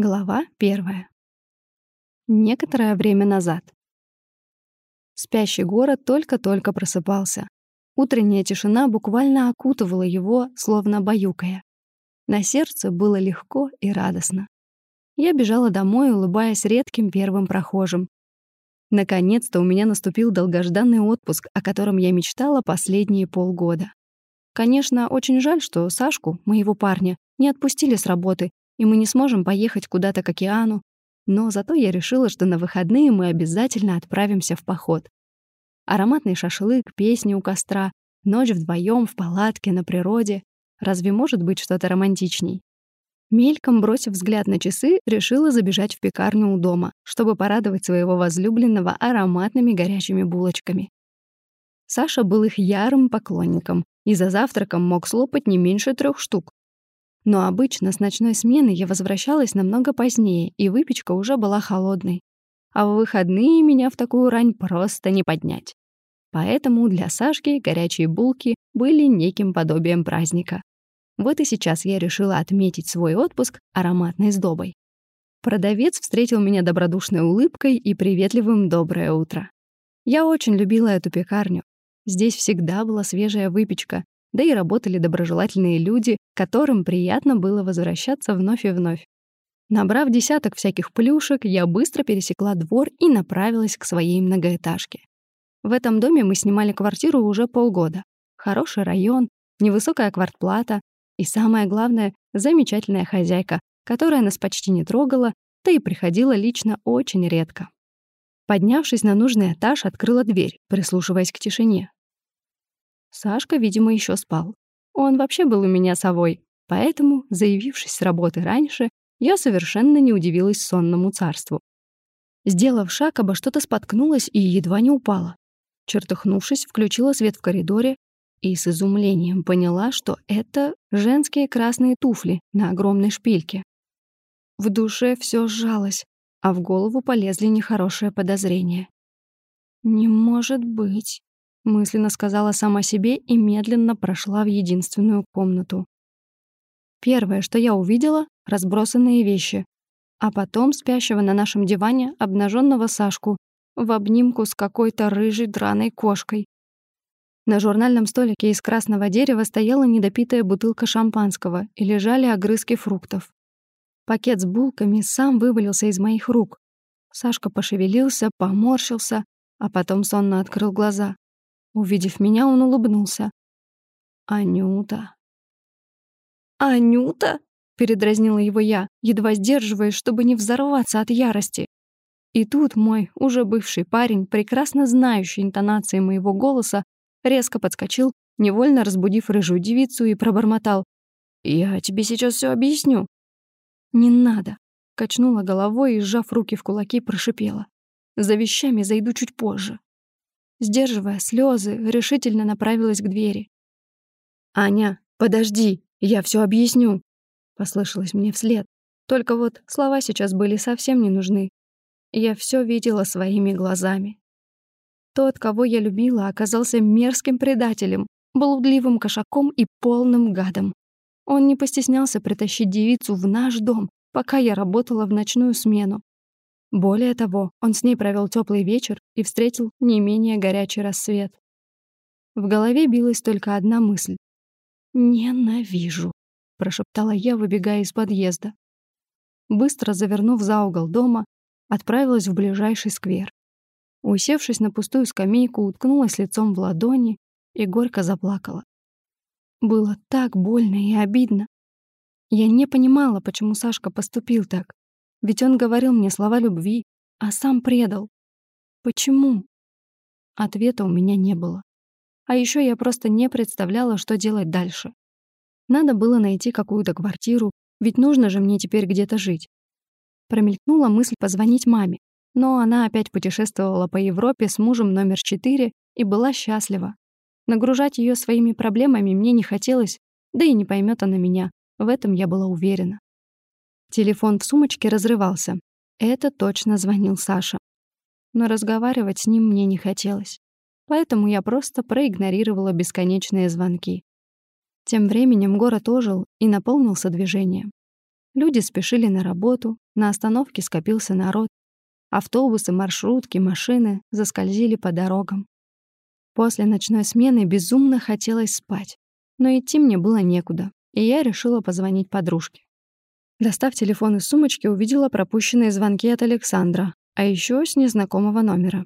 Глава первая. Некоторое время назад. Спящий город только-только просыпался. Утренняя тишина буквально окутывала его, словно баюкая. На сердце было легко и радостно. Я бежала домой, улыбаясь редким первым прохожим. Наконец-то у меня наступил долгожданный отпуск, о котором я мечтала последние полгода. Конечно, очень жаль, что Сашку, моего парня, не отпустили с работы, и мы не сможем поехать куда-то к океану, но зато я решила, что на выходные мы обязательно отправимся в поход. Ароматный шашлык, песни у костра, ночь вдвоем в палатке на природе. Разве может быть что-то романтичней? Мельком бросив взгляд на часы, решила забежать в пекарню у дома, чтобы порадовать своего возлюбленного ароматными горячими булочками. Саша был их ярым поклонником и за завтраком мог слопать не меньше трех штук. Но обычно с ночной смены я возвращалась намного позднее, и выпечка уже была холодной. А в выходные меня в такую рань просто не поднять. Поэтому для Сашки горячие булки были неким подобием праздника. Вот и сейчас я решила отметить свой отпуск ароматной сдобой. Продавец встретил меня добродушной улыбкой и приветливым «доброе утро». Я очень любила эту пекарню. Здесь всегда была свежая выпечка, да и работали доброжелательные люди, которым приятно было возвращаться вновь и вновь. Набрав десяток всяких плюшек, я быстро пересекла двор и направилась к своей многоэтажке. В этом доме мы снимали квартиру уже полгода. Хороший район, невысокая квартплата и, самое главное, замечательная хозяйка, которая нас почти не трогала, да и приходила лично очень редко. Поднявшись на нужный этаж, открыла дверь, прислушиваясь к тишине. Сашка, видимо, еще спал. Он вообще был у меня совой, поэтому, заявившись с работы раньше, я совершенно не удивилась сонному царству. Сделав шаг, обо что-то споткнулась и едва не упала. Чертыхнувшись, включила свет в коридоре и с изумлением поняла, что это женские красные туфли на огромной шпильке. В душе все сжалось, а в голову полезли нехорошие подозрения. «Не может быть!» Мысленно сказала сама себе и медленно прошла в единственную комнату. Первое, что я увидела — разбросанные вещи, а потом спящего на нашем диване обнаженного Сашку в обнимку с какой-то рыжей драной кошкой. На журнальном столике из красного дерева стояла недопитая бутылка шампанского и лежали огрызки фруктов. Пакет с булками сам вывалился из моих рук. Сашка пошевелился, поморщился, а потом сонно открыл глаза. Увидев меня, он улыбнулся. «Анюта». «Анюта?» — передразнила его я, едва сдерживаясь, чтобы не взорваться от ярости. И тут мой уже бывший парень, прекрасно знающий интонации моего голоса, резко подскочил, невольно разбудив рыжую девицу и пробормотал. «Я тебе сейчас все объясню». «Не надо», — качнула головой и, сжав руки в кулаки, прошипела. «За вещами зайду чуть позже». Сдерживая слезы, решительно направилась к двери. «Аня, подожди, я все объясню», — послышалось мне вслед. Только вот слова сейчас были совсем не нужны. Я все видела своими глазами. Тот, кого я любила, оказался мерзким предателем, блудливым кошаком и полным гадом. Он не постеснялся притащить девицу в наш дом, пока я работала в ночную смену. Более того, он с ней провел теплый вечер и встретил не менее горячий рассвет. В голове билась только одна мысль. «Ненавижу», — прошептала я, выбегая из подъезда. Быстро завернув за угол дома, отправилась в ближайший сквер. Усевшись на пустую скамейку, уткнулась лицом в ладони и горько заплакала. Было так больно и обидно. Я не понимала, почему Сашка поступил так. Ведь он говорил мне слова любви, а сам предал. Почему? Ответа у меня не было. А еще я просто не представляла, что делать дальше. Надо было найти какую-то квартиру, ведь нужно же мне теперь где-то жить. Промелькнула мысль позвонить маме, но она опять путешествовала по Европе с мужем номер четыре и была счастлива. Нагружать ее своими проблемами мне не хотелось, да и не поймет она меня, в этом я была уверена. Телефон в сумочке разрывался. Это точно звонил Саша. Но разговаривать с ним мне не хотелось. Поэтому я просто проигнорировала бесконечные звонки. Тем временем город ожил и наполнился движением. Люди спешили на работу, на остановке скопился народ. Автобусы, маршрутки, машины заскользили по дорогам. После ночной смены безумно хотелось спать, но идти мне было некуда, и я решила позвонить подружке. Достав телефон из сумочки, увидела пропущенные звонки от Александра, а еще с незнакомого номера.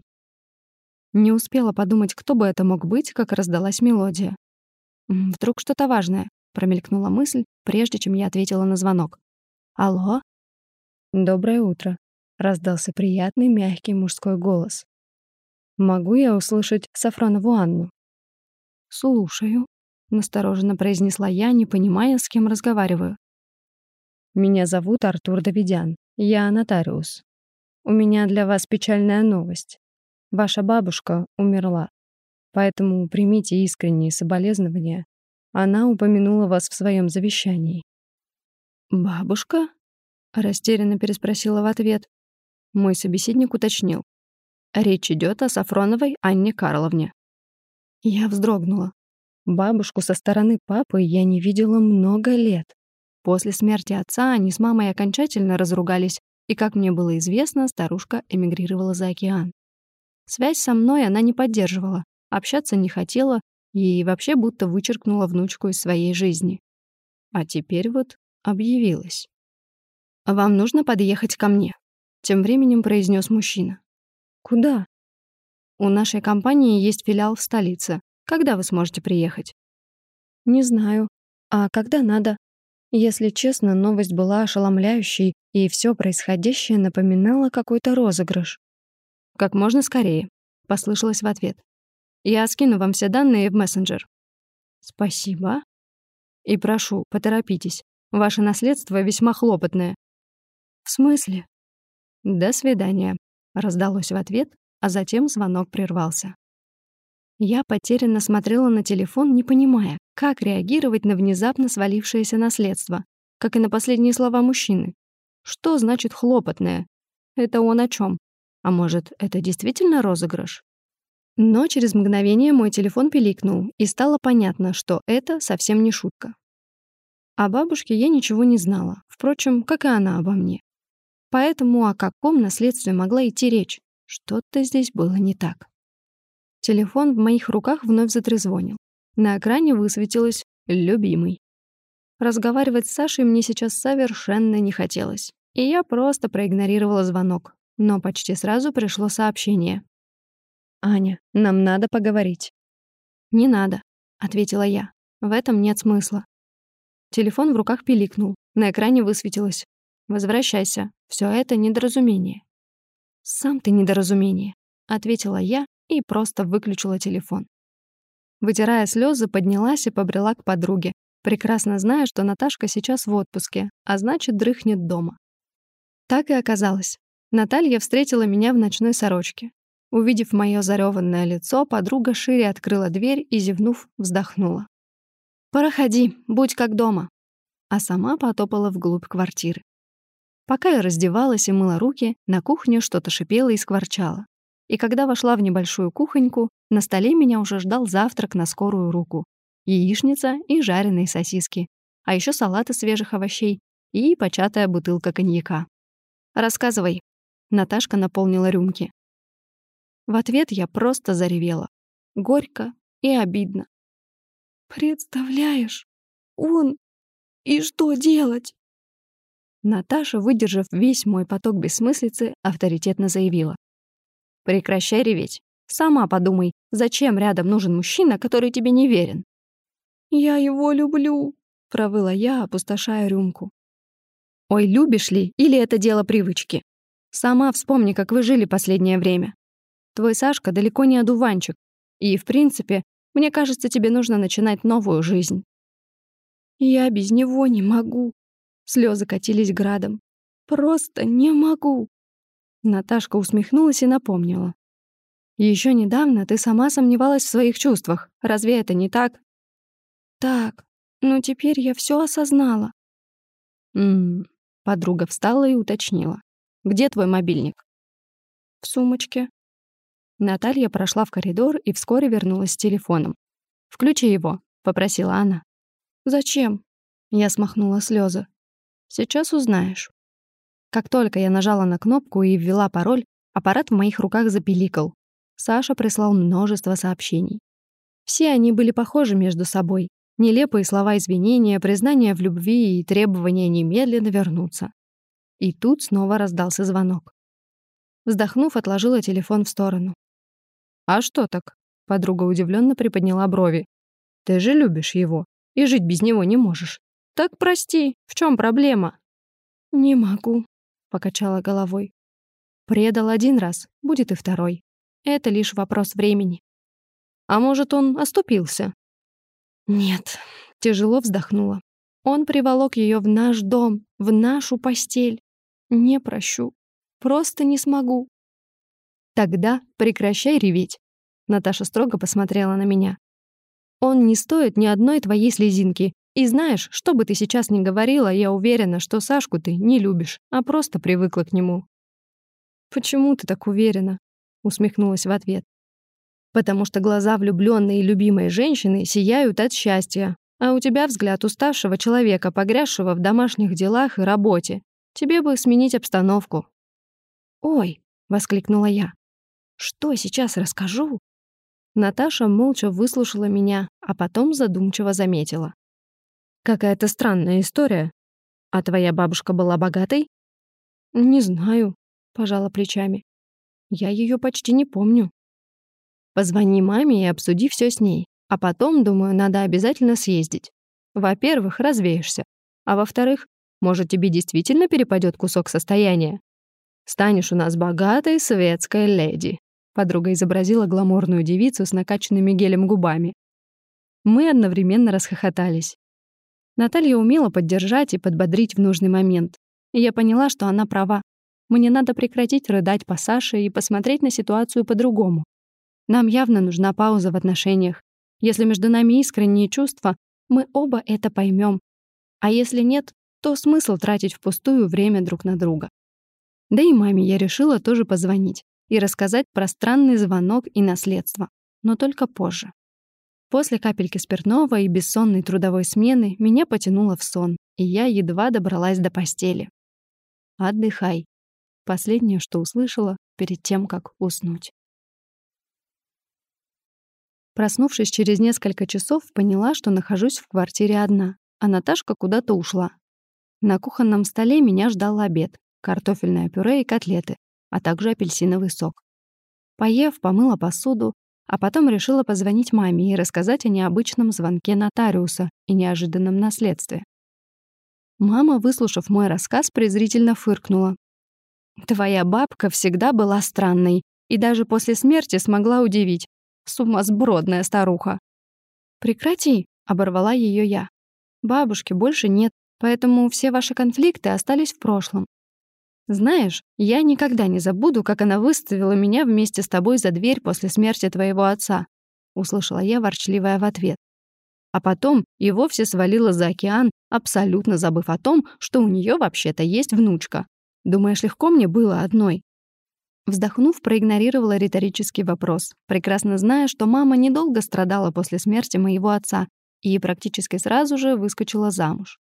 Не успела подумать, кто бы это мог быть, как раздалась мелодия. «Вдруг что-то важное», — промелькнула мысль, прежде чем я ответила на звонок. «Алло?» «Доброе утро», — раздался приятный мягкий мужской голос. «Могу я услышать Сафронову Анну?» «Слушаю», — настороженно произнесла я, не понимая, с кем разговариваю. Меня зовут Артур Давидян. Я нотариус. У меня для вас печальная новость. Ваша бабушка умерла. Поэтому примите искренние соболезнования. Она упомянула вас в своем завещании. «Бабушка?» — растерянно переспросила в ответ. Мой собеседник уточнил. Речь идет о Сафроновой Анне Карловне. Я вздрогнула. Бабушку со стороны папы я не видела много лет. После смерти отца они с мамой окончательно разругались, и, как мне было известно, старушка эмигрировала за океан. Связь со мной она не поддерживала, общаться не хотела и вообще будто вычеркнула внучку из своей жизни. А теперь вот объявилась. «Вам нужно подъехать ко мне», — тем временем произнес мужчина. «Куда?» «У нашей компании есть филиал в столице. Когда вы сможете приехать?» «Не знаю. А когда надо?» Если честно, новость была ошеломляющей, и все происходящее напоминало какой-то розыгрыш. «Как можно скорее», — послышалось в ответ. «Я скину вам все данные в мессенджер». «Спасибо». «И прошу, поторопитесь. Ваше наследство весьма хлопотное». «В смысле?» «До свидания», — раздалось в ответ, а затем звонок прервался. Я потерянно смотрела на телефон, не понимая, как реагировать на внезапно свалившееся наследство, как и на последние слова мужчины. Что значит хлопотное? Это он о чем? А может, это действительно розыгрыш? Но через мгновение мой телефон пиликнул, и стало понятно, что это совсем не шутка. О бабушке я ничего не знала, впрочем, как и она обо мне. Поэтому о каком наследстве могла идти речь? Что-то здесь было не так. Телефон в моих руках вновь затрезвонил. На экране высветилось «любимый». Разговаривать с Сашей мне сейчас совершенно не хотелось, и я просто проигнорировала звонок. Но почти сразу пришло сообщение. «Аня, нам надо поговорить». «Не надо», — ответила я. «В этом нет смысла». Телефон в руках пиликнул. На экране высветилось. «Возвращайся. Все это недоразумение». «Сам ты недоразумение», — ответила я и просто выключила телефон. Вытирая слезы, поднялась и побрела к подруге, прекрасно зная, что Наташка сейчас в отпуске, а значит, дрыхнет дома. Так и оказалось. Наталья встретила меня в ночной сорочке. Увидев мое зареванное лицо, подруга шире открыла дверь и, зевнув, вздохнула. «Проходи, будь как дома», а сама потопала вглубь квартиры. Пока я раздевалась и мыла руки, на кухне что-то шипело и скворчало и когда вошла в небольшую кухоньку, на столе меня уже ждал завтрак на скорую руку. Яичница и жареные сосиски, а еще салат из свежих овощей и початая бутылка коньяка. «Рассказывай». Наташка наполнила рюмки. В ответ я просто заревела. Горько и обидно. «Представляешь, он... И что делать?» Наташа, выдержав весь мой поток бессмыслицы, авторитетно заявила. Прекращай реветь. Сама подумай, зачем рядом нужен мужчина, который тебе не верен? «Я его люблю», — провыла я, опустошая рюмку. «Ой, любишь ли, или это дело привычки? Сама вспомни, как вы жили последнее время. Твой Сашка далеко не одуванчик, и, в принципе, мне кажется, тебе нужно начинать новую жизнь». «Я без него не могу». Слезы катились градом. «Просто не могу». Наташка усмехнулась и напомнила. Еще недавно ты сама сомневалась в своих чувствах. Разве это не так?» «Так, но теперь я все осознала». «Ммм...» Подруга встала и уточнила. «Где твой мобильник?» «В сумочке». Наталья прошла в коридор и вскоре вернулась с телефоном. «Включи его», — попросила она. «Зачем?» Я смахнула слезы. Сейчас узнаешь. Как только я нажала на кнопку и ввела пароль, аппарат в моих руках запиликал. Саша прислал множество сообщений. Все они были похожи между собой. Нелепые слова извинения, признания в любви и требования немедленно вернуться. И тут снова раздался звонок. Вздохнув, отложила телефон в сторону. «А что так?» — подруга удивленно приподняла брови. «Ты же любишь его и жить без него не можешь. Так прости, в чем проблема?» «Не могу», — покачала головой. «Предал один раз, будет и второй. Это лишь вопрос времени». «А может, он оступился?» «Нет», — тяжело вздохнула. «Он приволок ее в наш дом, в нашу постель. Не прощу. Просто не смогу». «Тогда прекращай реветь», — Наташа строго посмотрела на меня. «Он не стоит ни одной твоей слезинки, и знаешь, что бы ты сейчас ни говорила, я уверена, что Сашку ты не любишь, а просто привыкла к нему». «Почему ты так уверена?» — усмехнулась в ответ. «Потому что глаза влюбленной и любимой женщины сияют от счастья, а у тебя взгляд уставшего человека, погрязшего в домашних делах и работе. Тебе бы сменить обстановку». «Ой!» — воскликнула я. «Что сейчас расскажу?» Наташа молча выслушала меня, а потом задумчиво заметила. Какая-то странная история. А твоя бабушка была богатой? Не знаю, пожала плечами. Я ее почти не помню. Позвони маме и обсуди все с ней. А потом, думаю, надо обязательно съездить. Во-первых, развеешься. А во-вторых, может, тебе действительно перепадет кусок состояния. Станешь у нас богатой светской леди. Подруга изобразила гламурную девицу с накачанными гелем губами. Мы одновременно расхохотались. Наталья умела поддержать и подбодрить в нужный момент. И я поняла, что она права. Мне надо прекратить рыдать по Саше и посмотреть на ситуацию по-другому. Нам явно нужна пауза в отношениях. Если между нами искренние чувства, мы оба это поймем. А если нет, то смысл тратить впустую время друг на друга. Да и маме я решила тоже позвонить и рассказать про странный звонок и наследство, но только позже. После капельки спиртного и бессонной трудовой смены меня потянуло в сон, и я едва добралась до постели. «Отдыхай». Последнее, что услышала перед тем, как уснуть. Проснувшись через несколько часов, поняла, что нахожусь в квартире одна, а Наташка куда-то ушла. На кухонном столе меня ждал обед, картофельное пюре и котлеты, а также апельсиновый сок. Поев, помыла посуду, а потом решила позвонить маме и рассказать о необычном звонке нотариуса и неожиданном наследстве. Мама, выслушав мой рассказ, презрительно фыркнула. «Твоя бабка всегда была странной и даже после смерти смогла удивить. Сумасбродная старуха». «Прекрати», — оборвала ее я. «Бабушки больше нет, поэтому все ваши конфликты остались в прошлом. Знаешь, я никогда не забуду, как она выставила меня вместе с тобой за дверь после смерти твоего отца», — услышала я ворчливая в ответ. А потом и вовсе свалила за океан, абсолютно забыв о том, что у нее вообще-то есть внучка. Думаешь, легко мне было одной? Вздохнув, проигнорировала риторический вопрос, прекрасно зная, что мама недолго страдала после смерти моего отца и практически сразу же выскочила замуж.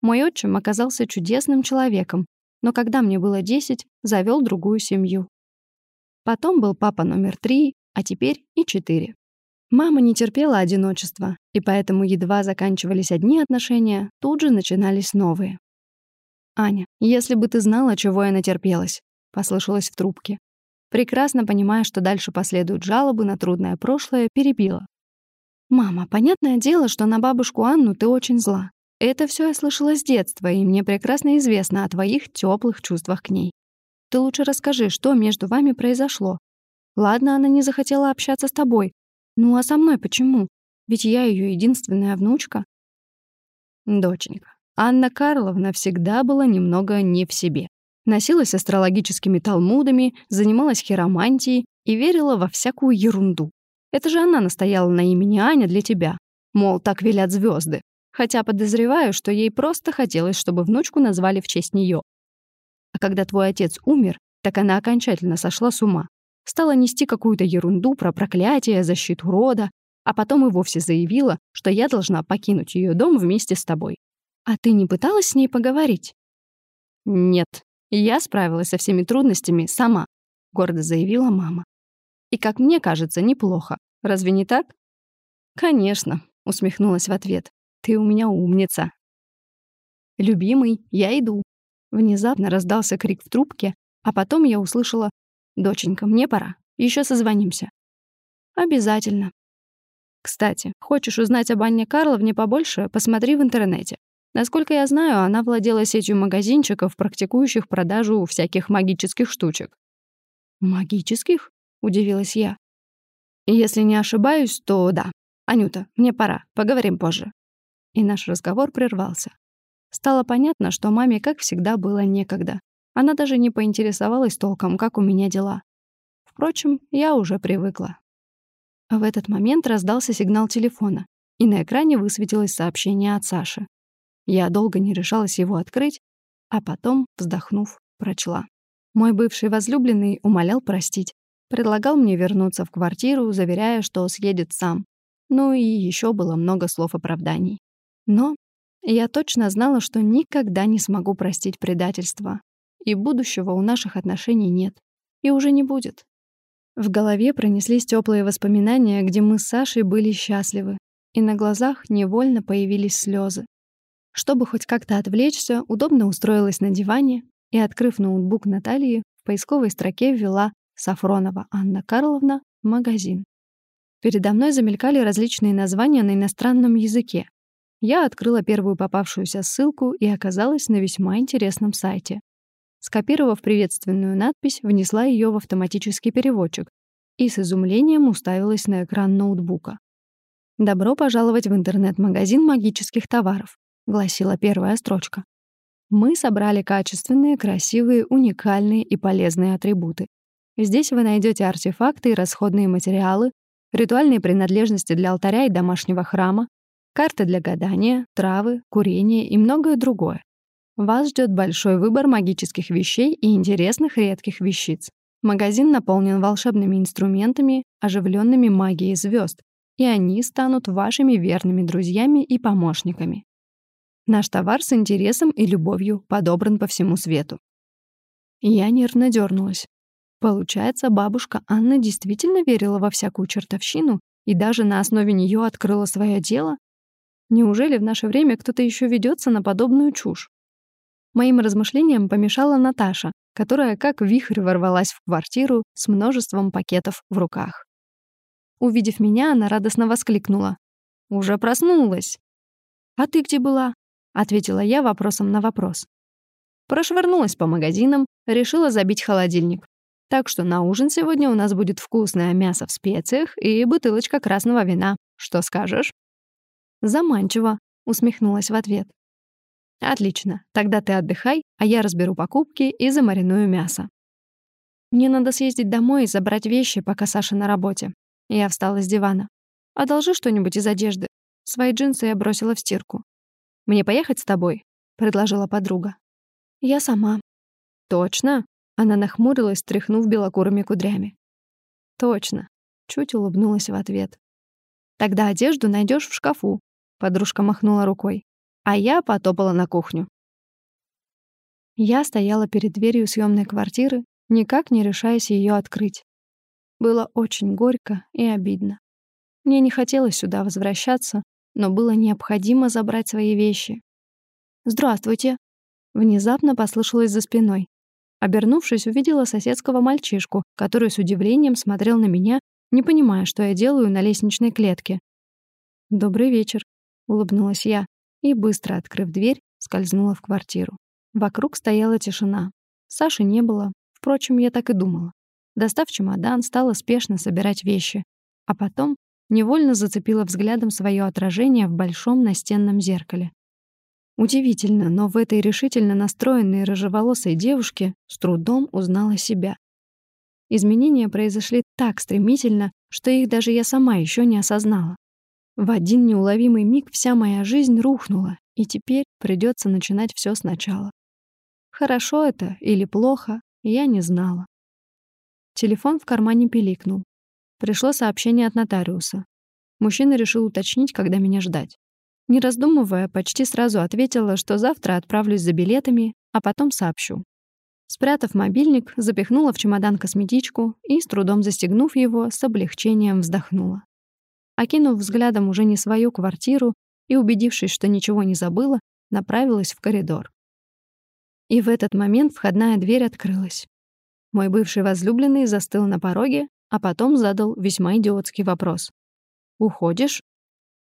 Мой отчим оказался чудесным человеком, но когда мне было 10, завел другую семью. Потом был папа номер три, а теперь и четыре. Мама не терпела одиночества, и поэтому едва заканчивались одни отношения, тут же начинались новые. «Аня, если бы ты знала, чего я натерпелась», — послышалось в трубке. Прекрасно понимая, что дальше последуют жалобы на трудное прошлое, перебила. «Мама, понятное дело, что на бабушку Анну ты очень зла. Это все я слышала с детства, и мне прекрасно известно о твоих теплых чувствах к ней. Ты лучше расскажи, что между вами произошло. Ладно, она не захотела общаться с тобой. Ну а со мной почему? Ведь я ее единственная внучка. Доченька, Анна Карловна всегда была немного не в себе. Носилась астрологическими талмудами, занималась хиромантией и верила во всякую ерунду. Это же она настояла на имени Аня для тебя. Мол, так велят звезды хотя подозреваю, что ей просто хотелось, чтобы внучку назвали в честь нее. А когда твой отец умер, так она окончательно сошла с ума. Стала нести какую-то ерунду про проклятие, защиту рода, а потом и вовсе заявила, что я должна покинуть ее дом вместе с тобой. А ты не пыталась с ней поговорить? «Нет, я справилась со всеми трудностями сама», — гордо заявила мама. «И, как мне кажется, неплохо. Разве не так?» «Конечно», — усмехнулась в ответ. «Ты у меня умница». «Любимый, я иду». Внезапно раздался крик в трубке, а потом я услышала «Доченька, мне пора. Еще созвонимся». «Обязательно». «Кстати, хочешь узнать об Анне Карловне побольше, посмотри в интернете. Насколько я знаю, она владела сетью магазинчиков, практикующих продажу всяких магических штучек». «Магических?» — удивилась я. «Если не ошибаюсь, то да. Анюта, мне пора, поговорим позже». И наш разговор прервался. Стало понятно, что маме, как всегда, было некогда. Она даже не поинтересовалась толком, как у меня дела. Впрочем, я уже привыкла. В этот момент раздался сигнал телефона, и на экране высветилось сообщение от Саши. Я долго не решалась его открыть, а потом, вздохнув, прочла. Мой бывший возлюбленный умолял простить, предлагал мне вернуться в квартиру, заверяя, что съедет сам. Ну и еще было много слов оправданий. Но я точно знала, что никогда не смогу простить предательство, и будущего у наших отношений нет. И уже не будет. В голове пронеслись теплые воспоминания, где мы с Сашей были счастливы, и на глазах невольно появились слезы. Чтобы хоть как-то отвлечься, удобно устроилась на диване и, открыв ноутбук Натальи, в поисковой строке ввела «Сафронова Анна Карловна. Магазин». Передо мной замелькали различные названия на иностранном языке. Я открыла первую попавшуюся ссылку и оказалась на весьма интересном сайте. Скопировав приветственную надпись, внесла ее в автоматический переводчик и с изумлением уставилась на экран ноутбука. «Добро пожаловать в интернет-магазин магических товаров», — гласила первая строчка. «Мы собрали качественные, красивые, уникальные и полезные атрибуты. Здесь вы найдете артефакты и расходные материалы, ритуальные принадлежности для алтаря и домашнего храма, карты для гадания, травы, курения и многое другое. Вас ждет большой выбор магических вещей и интересных редких вещиц. Магазин наполнен волшебными инструментами, оживленными магией звезд, и они станут вашими верными друзьями и помощниками. Наш товар с интересом и любовью подобран по всему свету. Я нервно дернулась. Получается, бабушка Анна действительно верила во всякую чертовщину и даже на основе нее открыла свое дело? Неужели в наше время кто-то еще ведется на подобную чушь? Моим размышлениям помешала Наташа, которая как вихрь ворвалась в квартиру с множеством пакетов в руках. Увидев меня, она радостно воскликнула. «Уже проснулась!» «А ты где была?» — ответила я вопросом на вопрос. Прошвырнулась по магазинам, решила забить холодильник. Так что на ужин сегодня у нас будет вкусное мясо в специях и бутылочка красного вина. Что скажешь? Заманчиво, усмехнулась в ответ. Отлично, тогда ты отдыхай, а я разберу покупки и замариную мясо. Мне надо съездить домой и забрать вещи, пока Саша на работе. Я встала с дивана. Одолжи что-нибудь из одежды. Свои джинсы я бросила в стирку. Мне поехать с тобой? предложила подруга. Я сама. Точно? Она нахмурилась, тряхнув белокурыми кудрями. Точно. Чуть улыбнулась в ответ. Тогда одежду найдешь в шкафу. Подружка махнула рукой а я потопала на кухню. Я стояла перед дверью съемной квартиры, никак не решаясь ее открыть. Было очень горько и обидно. Мне не хотелось сюда возвращаться, но было необходимо забрать свои вещи. «Здравствуйте!» Внезапно послышалось за спиной. Обернувшись, увидела соседского мальчишку, который с удивлением смотрел на меня, не понимая, что я делаю на лестничной клетке. «Добрый вечер», — улыбнулась я и, быстро открыв дверь, скользнула в квартиру. Вокруг стояла тишина. Саши не было. Впрочем, я так и думала. Достав чемодан, стала спешно собирать вещи. А потом невольно зацепила взглядом свое отражение в большом настенном зеркале. Удивительно, но в этой решительно настроенной рыжеволосой девушке с трудом узнала себя. Изменения произошли так стремительно, что их даже я сама еще не осознала. В один неуловимый миг вся моя жизнь рухнула, и теперь придется начинать все сначала. Хорошо это или плохо, я не знала. Телефон в кармане пиликнул. Пришло сообщение от нотариуса. Мужчина решил уточнить, когда меня ждать. Не раздумывая, почти сразу ответила, что завтра отправлюсь за билетами, а потом сообщу. Спрятав мобильник, запихнула в чемодан косметичку и, с трудом застегнув его, с облегчением вздохнула. Окинув взглядом уже не свою квартиру и убедившись, что ничего не забыла, направилась в коридор. И в этот момент входная дверь открылась. Мой бывший возлюбленный застыл на пороге, а потом задал весьма идиотский вопрос. «Уходишь?»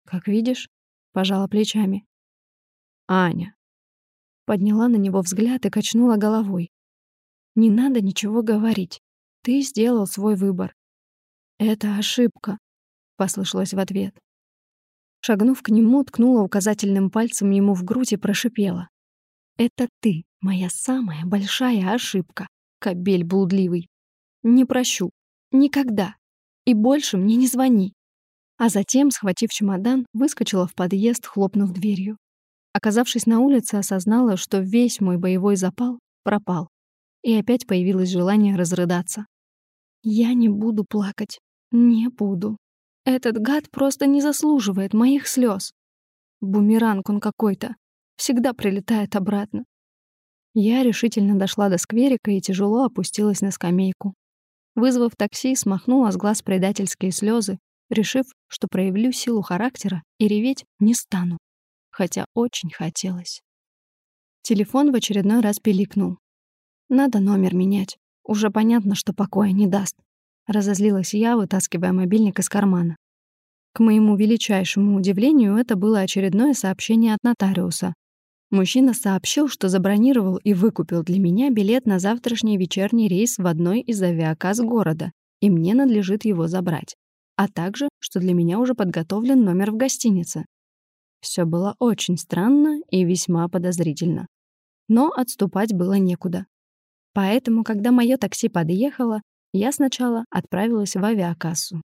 «Как видишь», — пожала плечами. «Аня». Подняла на него взгляд и качнула головой. «Не надо ничего говорить. Ты сделал свой выбор». «Это ошибка», — послышалось в ответ. Шагнув к нему, ткнула указательным пальцем ему в грудь и прошипела. «Это ты, моя самая большая ошибка, кобель блудливый. Не прощу. Никогда. И больше мне не звони». А затем, схватив чемодан, выскочила в подъезд, хлопнув дверью. Оказавшись на улице, осознала, что весь мой боевой запал пропал. И опять появилось желание разрыдаться. «Я не буду плакать. Не буду. Этот гад просто не заслуживает моих слез. Бумеранг он какой-то. Всегда прилетает обратно. Я решительно дошла до скверика и тяжело опустилась на скамейку. Вызвав такси, смахнула с глаз предательские слезы, решив, что проявлю силу характера и реветь не стану. Хотя очень хотелось. Телефон в очередной раз пиликнул. Надо номер менять. Уже понятно, что покоя не даст. Разозлилась я, вытаскивая мобильник из кармана. К моему величайшему удивлению, это было очередное сообщение от нотариуса. Мужчина сообщил, что забронировал и выкупил для меня билет на завтрашний вечерний рейс в одной из авиакасс города, и мне надлежит его забрать. А также, что для меня уже подготовлен номер в гостинице. Все было очень странно и весьма подозрительно. Но отступать было некуда. Поэтому, когда мое такси подъехало, я сначала отправилась в авиакассу.